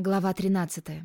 Глава 13.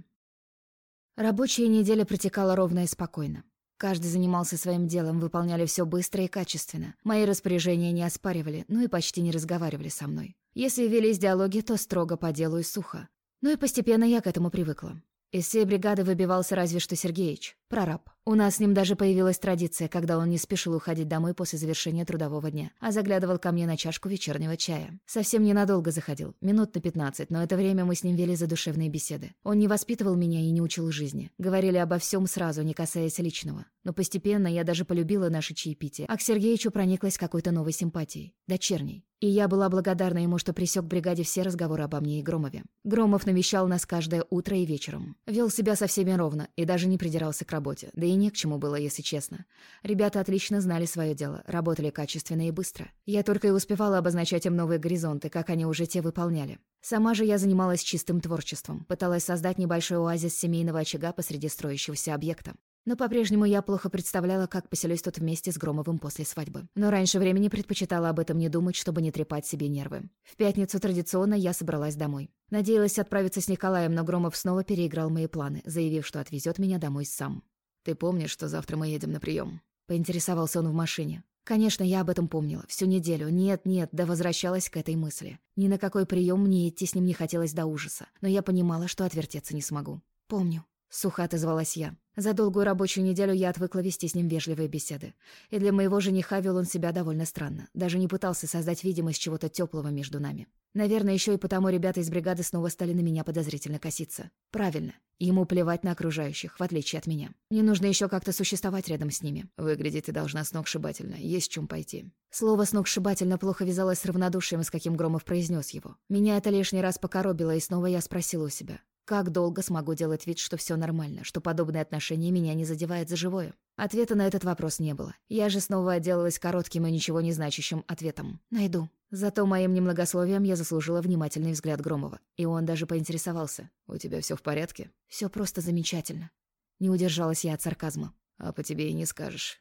Рабочая неделя протекала ровно и спокойно. Каждый занимался своим делом, выполняли все быстро и качественно. Мои распоряжения не оспаривали, ну и почти не разговаривали со мной. Если велись диалоги, то строго по делу и сухо. Ну и постепенно я к этому привыкла. Из всей бригады выбивался разве что Сергеич, прораб. У нас с ним даже появилась традиция, когда он не спешил уходить домой после завершения трудового дня, а заглядывал ко мне на чашку вечернего чая. Совсем ненадолго заходил, минут на пятнадцать, но это время мы с ним вели задушевные беседы. Он не воспитывал меня и не учил жизни. Говорили обо всем сразу, не касаясь личного. Но постепенно я даже полюбила наше чаепитие, а к Сергеичу прониклась какой-то новой симпатией. Дочерней. И я была благодарна ему, что присек бригаде все разговоры обо мне и Громове. Громов навещал нас каждое утро и вечером. Вел себя со всеми ровно и даже не придирался к работе. Да и не к чему было, если честно. Ребята отлично знали свое дело, работали качественно и быстро. Я только и успевала обозначать им новые горизонты, как они уже те выполняли. Сама же я занималась чистым творчеством, пыталась создать небольшой оазис семейного очага посреди строящегося объекта. Но по-прежнему я плохо представляла, как поселюсь тут вместе с Громовым после свадьбы. Но раньше времени предпочитала об этом не думать, чтобы не трепать себе нервы. В пятницу традиционно я собралась домой. Надеялась отправиться с Николаем, но Громов снова переиграл мои планы, заявив, что отвезет меня домой сам. «Ты помнишь, что завтра мы едем на прием? Поинтересовался он в машине. Конечно, я об этом помнила. Всю неделю. Нет, нет, да возвращалась к этой мысли. Ни на какой прием мне идти с ним не хотелось до ужаса. Но я понимала, что отвертеться не смогу. «Помню», — сухо отозвалась я. За долгую рабочую неделю я отвыкла вести с ним вежливые беседы. И для моего жениха вел он себя довольно странно. Даже не пытался создать видимость чего-то теплого между нами. Наверное, еще и потому ребята из бригады снова стали на меня подозрительно коситься. Правильно. Ему плевать на окружающих, в отличие от меня. Мне нужно еще как-то существовать рядом с ними. Выглядеть ты должна сногсшибательно. Есть чем пойти. Слово «сногсшибательно» плохо вязалось с равнодушием, с каким Громов произнес его. Меня это лишний раз покоробило, и снова я спросила у себя. Как долго смогу делать вид, что все нормально, что подобное отношение меня не задевает за живое? Ответа на этот вопрос не было. Я же снова отделалась коротким и ничего не значащим ответом. Найду. Зато моим немногословием я заслужила внимательный взгляд Громова. И он даже поинтересовался. «У тебя все в порядке?» Все просто замечательно. Не удержалась я от сарказма. «А по тебе и не скажешь».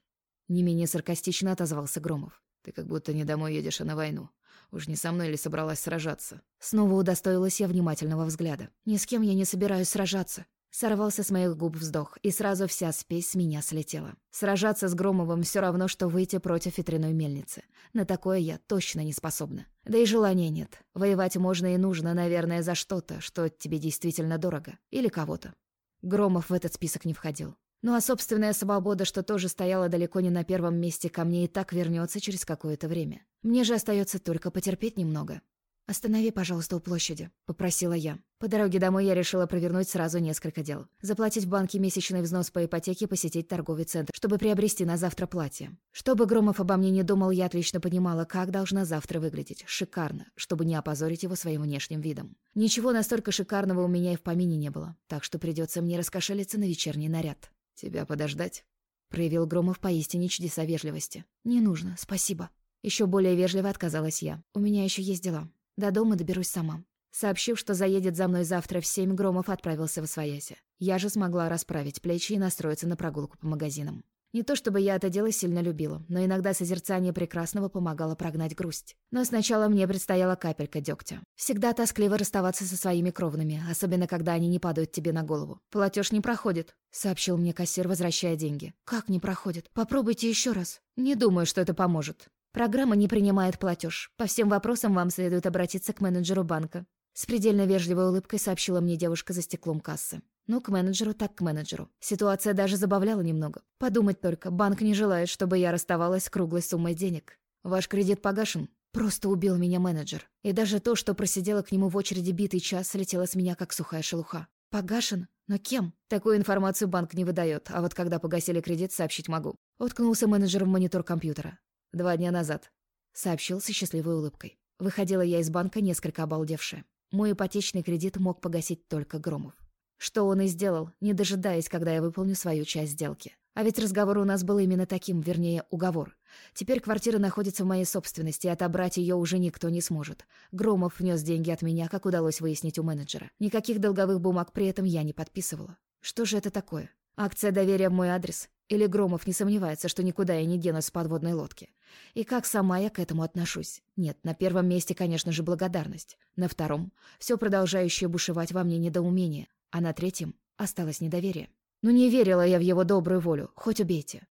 Не менее саркастично отозвался Громов. «Ты как будто не домой едешь, а на войну. Уж не со мной ли собралась сражаться?» Снова удостоилась я внимательного взгляда. «Ни с кем я не собираюсь сражаться». Сорвался с моих губ вздох, и сразу вся спесь с меня слетела. Сражаться с Громовым все равно, что выйти против ветряной мельницы. На такое я точно не способна. Да и желания нет. Воевать можно и нужно, наверное, за что-то, что тебе действительно дорого. Или кого-то. Громов в этот список не входил. Ну а собственная свобода, что тоже стояла далеко не на первом месте, ко мне и так вернется через какое-то время. Мне же остается только потерпеть немного. «Останови, пожалуйста, у площади», — попросила я. По дороге домой я решила провернуть сразу несколько дел. Заплатить в банке месячный взнос по ипотеке, посетить торговый центр, чтобы приобрести на завтра платье. Чтобы Громов обо мне не думал, я отлично понимала, как должна завтра выглядеть. Шикарно, чтобы не опозорить его своим внешним видом. Ничего настолько шикарного у меня и в помине не было, так что придется мне раскошелиться на вечерний наряд. «Тебя подождать?» — проявил Громов поистине чудеса вежливости. «Не нужно, спасибо». Еще более вежливо отказалась я. «У меня еще есть дела. До дома доберусь сама». Сообщив, что заедет за мной завтра в семь, Громов отправился в Освояси. Я же смогла расправить плечи и настроиться на прогулку по магазинам. Не то чтобы я это дело сильно любила, но иногда созерцание прекрасного помогало прогнать грусть. Но сначала мне предстояла капелька дегтя. Всегда тоскливо расставаться со своими кровными, особенно когда они не падают тебе на голову. «Платеж не проходит», — сообщил мне кассир, возвращая деньги. «Как не проходит? Попробуйте еще раз». «Не думаю, что это поможет». «Программа не принимает платеж. По всем вопросам вам следует обратиться к менеджеру банка». С предельно вежливой улыбкой сообщила мне девушка за стеклом кассы. Ну, к менеджеру так к менеджеру. Ситуация даже забавляла немного. Подумать только, банк не желает, чтобы я расставалась с круглой суммой денег. Ваш кредит погашен. Просто убил меня менеджер. И даже то, что просидела к нему в очереди битый час, слетело с меня, как сухая шелуха. Погашен? Но кем? Такую информацию банк не выдает, а вот когда погасили кредит, сообщить могу. Уткнулся менеджер в монитор компьютера. Два дня назад. Сообщил со счастливой улыбкой. Выходила я из банка несколько обалдевшая. Мой ипотечный кредит мог погасить только Громов. Что он и сделал, не дожидаясь, когда я выполню свою часть сделки. А ведь разговор у нас был именно таким, вернее, уговор. Теперь квартира находится в моей собственности, и отобрать ее уже никто не сможет. Громов внес деньги от меня, как удалось выяснить у менеджера. Никаких долговых бумаг при этом я не подписывала. Что же это такое? Акция доверия в мой адрес? Или Громов не сомневается, что никуда я не денусь с подводной лодки? И как сама я к этому отношусь? Нет, на первом месте, конечно же, благодарность. На втором — все продолжающее бушевать во мне недоумение. А на третьем — осталось недоверие. Ну не верила я в его добрую волю, хоть убейте.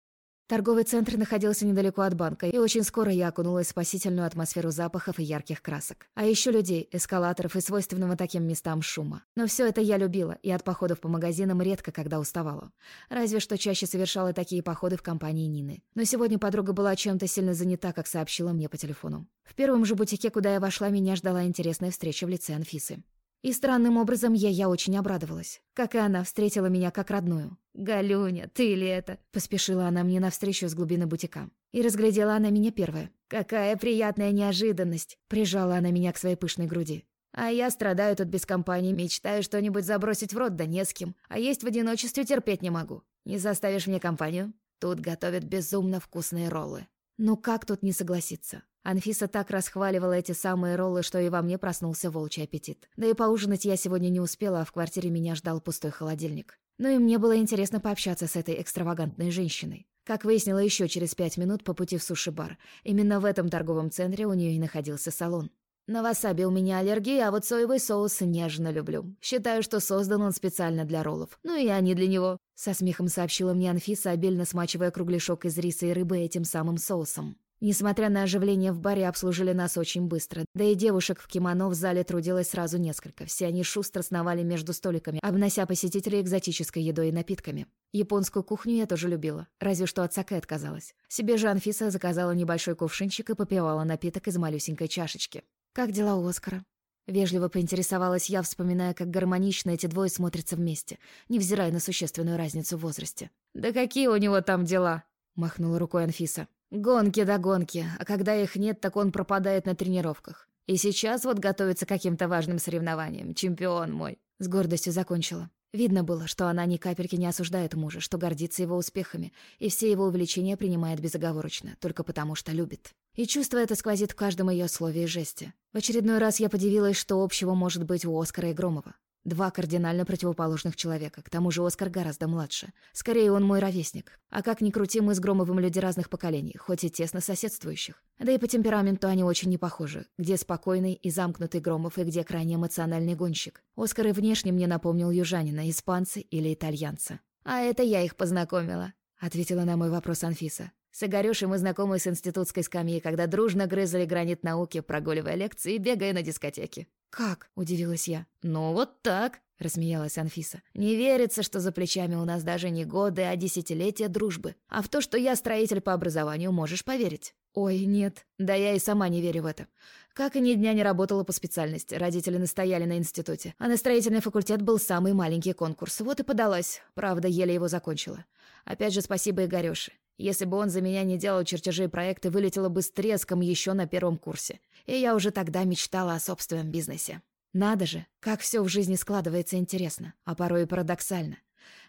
Торговый центр находился недалеко от банка, и очень скоро я окунулась в спасительную атмосферу запахов и ярких красок. А еще людей, эскалаторов и свойственного таким местам шума. Но все это я любила, и от походов по магазинам редко когда уставала. Разве что чаще совершала такие походы в компании Нины. Но сегодня подруга была чем-то сильно занята, как сообщила мне по телефону. В первом же бутике, куда я вошла, меня ждала интересная встреча в лице Анфисы. И странным образом я я очень обрадовалась. Как и она встретила меня как родную. «Галюня, ты ли это?» Поспешила она мне навстречу с глубины бутика. И разглядела она меня первая. «Какая приятная неожиданность!» Прижала она меня к своей пышной груди. А я страдаю тут без компании, мечтаю что-нибудь забросить в рот, да не с кем. А есть в одиночестве терпеть не могу. Не заставишь мне компанию? Тут готовят безумно вкусные роллы. Ну как тут не согласиться? Анфиса так расхваливала эти самые роллы, что и во мне проснулся волчий аппетит. Да и поужинать я сегодня не успела, а в квартире меня ждал пустой холодильник. Ну и мне было интересно пообщаться с этой экстравагантной женщиной. Как выяснила еще через пять минут по пути в суши-бар, именно в этом торговом центре у нее и находился салон. На васаби у меня аллергия, а вот соевый соус нежно люблю. Считаю, что создан он специально для роллов. Ну и они для него. Со смехом сообщила мне Анфиса, обильно смачивая кругляшок из риса и рыбы этим самым соусом. Несмотря на оживление в баре, обслужили нас очень быстро. Да и девушек в кимоно в зале трудилось сразу несколько. Все они шустро сновали между столиками, обнося посетителей экзотической едой и напитками. Японскую кухню я тоже любила, разве что от саке отказалась. Себе же Анфиса заказала небольшой кувшинчик и попивала напиток из малюсенькой чашечки. «Как дела у Оскара?» Вежливо поинтересовалась я, вспоминая, как гармонично эти двое смотрятся вместе, невзирая на существенную разницу в возрасте. «Да какие у него там дела?» — махнула рукой Анфиса. Гонки да гонки, а когда их нет, так он пропадает на тренировках. И сейчас вот готовится к каким-то важным соревнованиям. Чемпион мой. С гордостью закончила. Видно было, что она ни капельки не осуждает мужа, что гордится его успехами, и все его увлечения принимает безоговорочно, только потому что любит. И чувство это сквозит в каждом ее слове и жесте. В очередной раз я подивилась, что общего может быть у Оскара и Громова. Два кардинально противоположных человека, к тому же Оскар гораздо младше. Скорее, он мой ровесник. А как ни крути, мы с Громовым люди разных поколений, хоть и тесно соседствующих. Да и по темпераменту они очень не похожи. Где спокойный и замкнутый Громов, и где крайне эмоциональный гонщик. Оскар и внешне мне напомнил южанина, испанца или итальянца. «А это я их познакомила», — ответила на мой вопрос Анфиса. С Игорёшей мы знакомы с институтской скамьи, когда дружно грызли гранит науки, прогуливая лекции и бегая на дискотеке. «Как?» — удивилась я. «Ну вот так», — рассмеялась Анфиса. «Не верится, что за плечами у нас даже не годы, а десятилетия дружбы. А в то, что я строитель по образованию, можешь поверить». «Ой, нет. Да я и сама не верю в это. Как и ни дня не работала по специальности. Родители настояли на институте. А на строительный факультет был самый маленький конкурс. Вот и подалась. Правда, еле его закончила. Опять же, спасибо Игорёше. Если бы он за меня не делал чертежи и проекты, вылетела бы с треском еще на первом курсе. И я уже тогда мечтала о собственном бизнесе. Надо же, как все в жизни складывается интересно, а порой и парадоксально.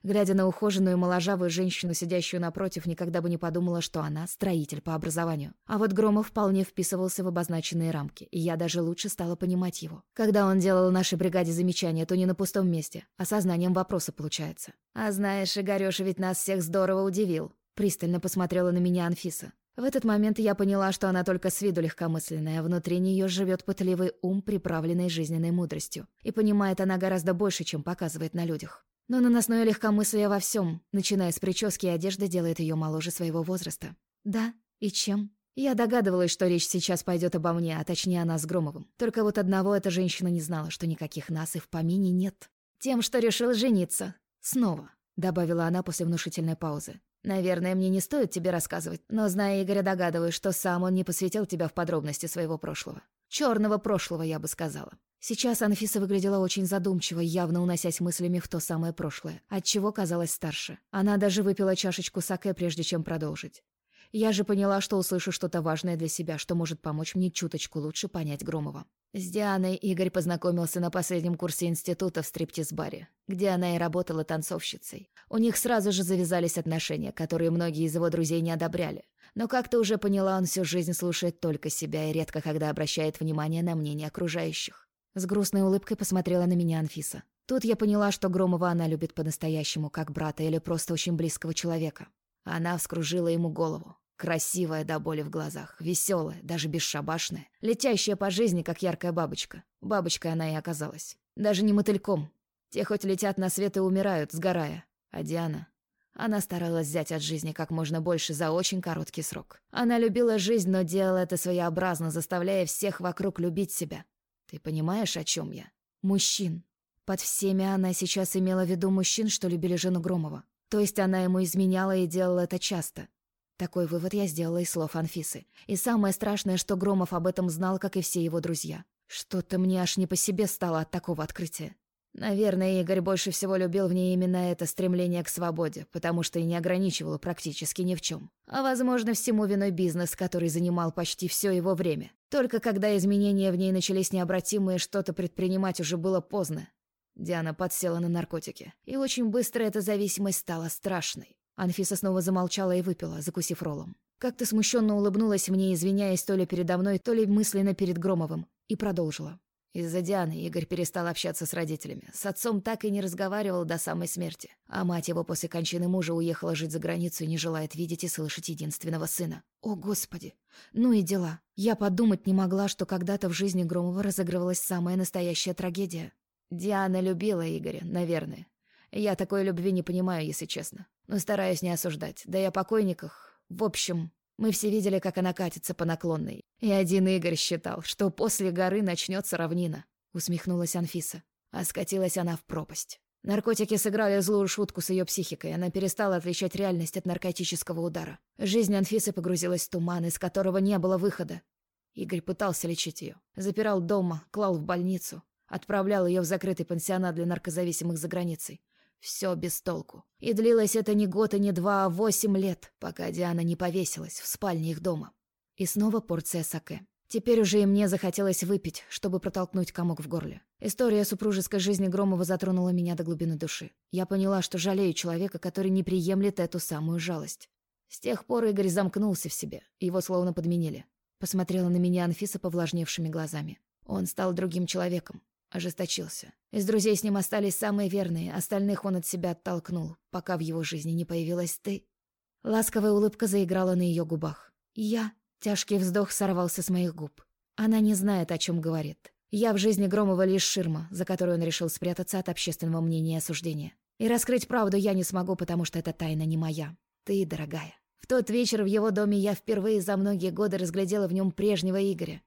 Глядя на ухоженную моложавую женщину, сидящую напротив, никогда бы не подумала, что она строитель по образованию. А вот Громов вполне вписывался в обозначенные рамки, и я даже лучше стала понимать его. Когда он делал нашей бригаде замечания, то не на пустом месте, а сознанием вопроса получается. «А знаешь, Игорёша ведь нас всех здорово удивил», Пристально посмотрела на меня Анфиса. В этот момент я поняла, что она только с виду легкомысленная, а внутри нее живет пытливый ум, приправленный жизненной мудростью. И понимает она гораздо больше, чем показывает на людях. Но наносное легкомыслие во всем, начиная с прически и одежды, делает ее моложе своего возраста. Да, и чем? Я догадывалась, что речь сейчас пойдет обо мне, а точнее о нас с Громовым. Только вот одного эта женщина не знала, что никаких нас и в помине нет. Тем, что решил жениться. Снова, добавила она после внушительной паузы. Наверное, мне не стоит тебе рассказывать, но, зная Игоря, догадываюсь, что сам он не посвятил тебя в подробности своего прошлого. Черного прошлого, я бы сказала. Сейчас Анфиса выглядела очень задумчиво, явно уносясь мыслями в то самое прошлое, отчего казалась старше. Она даже выпила чашечку саке, прежде чем продолжить. Я же поняла, что услышу что-то важное для себя, что может помочь мне чуточку лучше понять Громова. С Дианой Игорь познакомился на последнем курсе института в стриптиз-баре, где она и работала танцовщицей. У них сразу же завязались отношения, которые многие из его друзей не одобряли. Но как ты уже поняла, он всю жизнь слушает только себя и редко когда обращает внимание на мнение окружающих. С грустной улыбкой посмотрела на меня Анфиса. Тут я поняла, что Громова она любит по-настоящему, как брата или просто очень близкого человека. Она вскружила ему голову. Красивая до боли в глазах, веселая, даже бесшабашная, летящая по жизни, как яркая бабочка. Бабочкой она и оказалась. Даже не мотыльком. Те хоть летят на свет и умирают, сгорая. А Диана... Она старалась взять от жизни как можно больше за очень короткий срок. Она любила жизнь, но делала это своеобразно, заставляя всех вокруг любить себя. Ты понимаешь, о чем я? Мужчин. Под всеми она сейчас имела в виду мужчин, что любили жену Громова. То есть она ему изменяла и делала это часто. Такой вывод я сделала из слов Анфисы. И самое страшное, что Громов об этом знал, как и все его друзья. Что-то мне аж не по себе стало от такого открытия. Наверное, Игорь больше всего любил в ней именно это стремление к свободе, потому что и не ограничивало практически ни в чем. А, возможно, всему виной бизнес, который занимал почти все его время. Только когда изменения в ней начались необратимые, что-то предпринимать уже было поздно. Диана подсела на наркотики, и очень быстро эта зависимость стала страшной. Анфиса снова замолчала и выпила, закусив роллом. Как-то смущенно улыбнулась мне, извиняясь то ли передо мной, то ли мысленно перед Громовым, и продолжила. Из-за Дианы Игорь перестал общаться с родителями. С отцом так и не разговаривал до самой смерти. А мать его после кончины мужа уехала жить за границу и не желает видеть и слышать единственного сына. О, Господи! Ну и дела. Я подумать не могла, что когда-то в жизни Громова разыгрывалась самая настоящая трагедия. Диана любила Игоря, наверное. Я такой любви не понимаю, если честно. Но стараюсь не осуждать. Да и о покойниках. В общем, мы все видели, как она катится по наклонной. И один Игорь считал, что после горы начнется равнина. Усмехнулась Анфиса. А скатилась она в пропасть. Наркотики сыграли злую шутку с ее психикой. Она перестала отличать реальность от наркотического удара. Жизнь Анфисы погрузилась в туман, из которого не было выхода. Игорь пытался лечить ее. Запирал дома, клал в больницу. Отправлял ее в закрытый пансионат для наркозависимых за границей. Все без толку. И длилось это не год и не два, а восемь лет, пока Диана не повесилась в спальне их дома. И снова порция саке. Теперь уже и мне захотелось выпить, чтобы протолкнуть комок в горле. История супружеской жизни Громова затронула меня до глубины души. Я поняла, что жалею человека, который не приемлет эту самую жалость. С тех пор Игорь замкнулся в себе, его словно подменили. Посмотрела на меня Анфиса повлажневшими глазами. Он стал другим человеком, Ожесточился. Из друзей с ним остались самые верные, остальных он от себя оттолкнул, пока в его жизни не появилась ты. Ласковая улыбка заиграла на ее губах. Я... Тяжкий вздох сорвался с моих губ. Она не знает, о чем говорит. Я в жизни Громова лишь ширма, за которую он решил спрятаться от общественного мнения и осуждения. И раскрыть правду я не смогу, потому что эта тайна не моя. Ты, дорогая. В тот вечер в его доме я впервые за многие годы разглядела в нем прежнего Игоря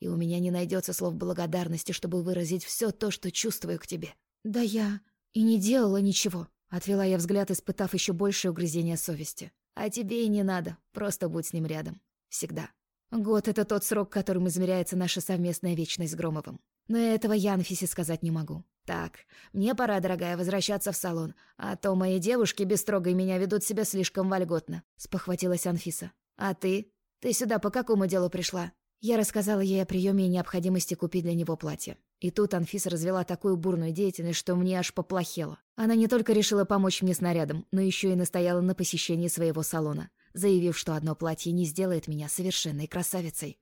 и у меня не найдется слов благодарности, чтобы выразить все то, что чувствую к тебе. Да я и не делала ничего. Отвела я взгляд, испытав еще большее угрызение совести. А тебе и не надо, просто будь с ним рядом. Всегда. Год — это тот срок, которым измеряется наша совместная вечность с Громовым. Но этого я Анфисе сказать не могу. Так, мне пора, дорогая, возвращаться в салон, а то мои девушки без строгой меня ведут себя слишком вольготно», — спохватилась Анфиса. «А ты? Ты сюда по какому делу пришла?» Я рассказала ей о приеме и необходимости купить для него платье. И тут Анфиса развела такую бурную деятельность, что мне аж поплохело. Она не только решила помочь мне с нарядом, но еще и настояла на посещении своего салона, заявив, что одно платье не сделает меня совершенной красавицей.